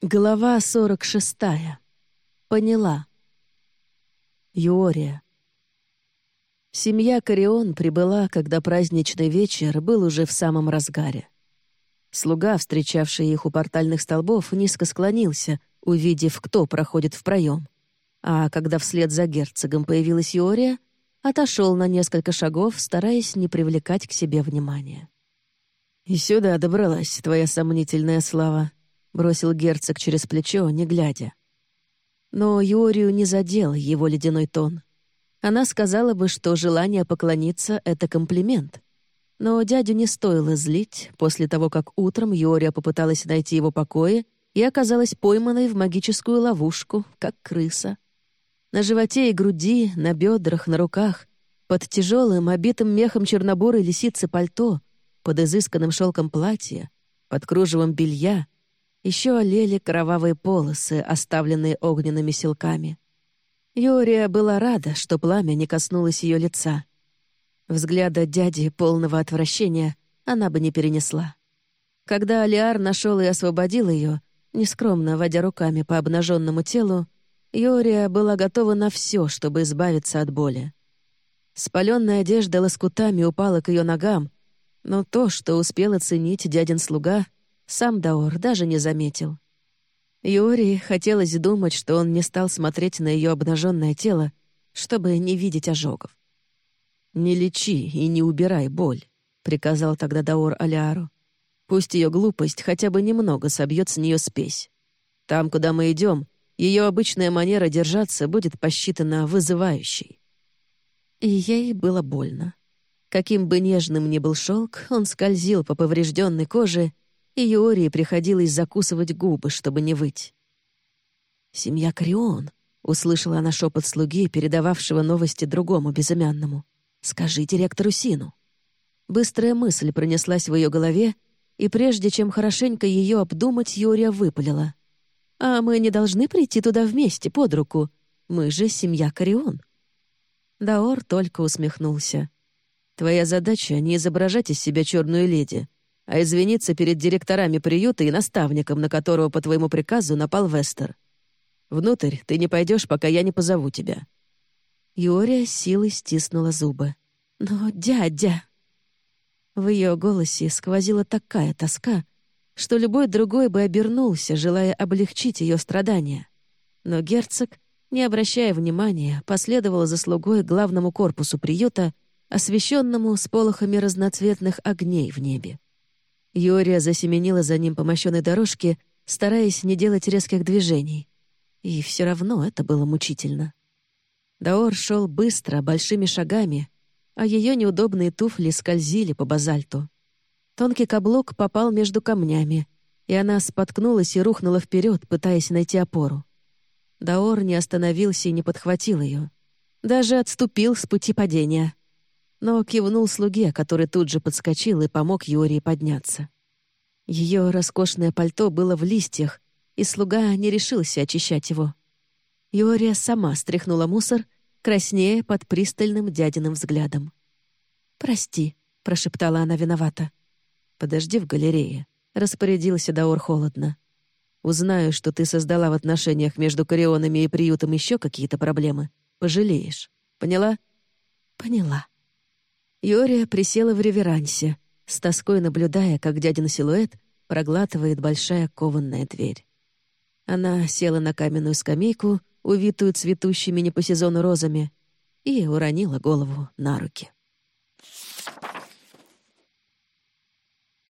Глава 46. Поняла. Юория. Семья Корион прибыла, когда праздничный вечер был уже в самом разгаре. Слуга, встречавший их у портальных столбов, низко склонился, увидев, кто проходит в проем. А когда вслед за герцогом появилась Юория, отошел на несколько шагов, стараясь не привлекать к себе внимания. «И сюда добралась твоя сомнительная слава», — бросил герцог через плечо, не глядя. Но Юрию не задел его ледяной тон. Она сказала бы, что желание поклониться — это комплимент. Но дядю не стоило злить после того, как утром Юрия попыталась найти его покои и оказалась пойманной в магическую ловушку, как крыса. На животе и груди, на бедрах, на руках, под тяжелым, обитым мехом чернобурой лисицы пальто, под изысканным шелком платья, под кружевом белья — еще олели кровавые полосы, оставленные огненными силками. Юрия была рада, что пламя не коснулось ее лица. Взгляда дяди, полного отвращения, она бы не перенесла. Когда Алиар нашел и освободил ее, нескромно водя руками по обнаженному телу, Юрия была готова на все, чтобы избавиться от боли. Спаленная одежда лоскутами упала к ее ногам, но то, что успел оценить дядин слуга — сам Даор даже не заметил. Юрии хотелось думать, что он не стал смотреть на ее обнаженное тело, чтобы не видеть ожогов. «Не лечи и не убирай боль», — приказал тогда Даор Аляру. «Пусть ее глупость хотя бы немного собьет с нее спесь. Там, куда мы идем, ее обычная манера держаться будет посчитана вызывающей». И ей было больно. Каким бы нежным ни был шелк, он скользил по поврежденной коже и Юории приходилось закусывать губы, чтобы не выть. «Семья Крион», — услышала она шепот слуги, передававшего новости другому безымянному. «Скажи директору Сину». Быстрая мысль пронеслась в ее голове, и прежде чем хорошенько ее обдумать, Юрия выпалила. «А мы не должны прийти туда вместе, под руку. Мы же семья Корион». Даор только усмехнулся. «Твоя задача — не изображать из себя черную леди, а извиниться перед директорами приюта и наставником, на которого по твоему приказу напал Вестер. Внутрь ты не пойдешь, пока я не позову тебя». Юрия силой стиснула зубы. «Но, дядя...» В ее голосе сквозила такая тоска, что любой другой бы обернулся, желая облегчить ее страдания. Но герцог, не обращая внимания, последовал за слугой главному корпусу приюта, освещенному сполохами разноцветных огней в небе. Юрия засеменила за ним по мощенной дорожке, стараясь не делать резких движений. И все равно это было мучительно. Даор шел быстро, большими шагами, а ее неудобные туфли скользили по базальту. Тонкий каблук попал между камнями, и она споткнулась и рухнула вперед, пытаясь найти опору. Даор не остановился и не подхватил ее. Даже отступил с пути падения но кивнул слуге, который тут же подскочил и помог Юрии подняться. Ее роскошное пальто было в листьях, и слуга не решился очищать его. Юрия сама стряхнула мусор, краснея под пристальным дядиным взглядом. «Прости», — прошептала она виновата. «Подожди в галерее», — распорядился Даор холодно. «Узнаю, что ты создала в отношениях между Корионами и приютом еще какие-то проблемы. Пожалеешь. Поняла?» «Поняла», Юрия присела в реверансе, с тоской наблюдая, как дядин силуэт проглатывает большая кованная дверь. Она села на каменную скамейку, увитую цветущими не по сезону розами, и уронила голову на руки.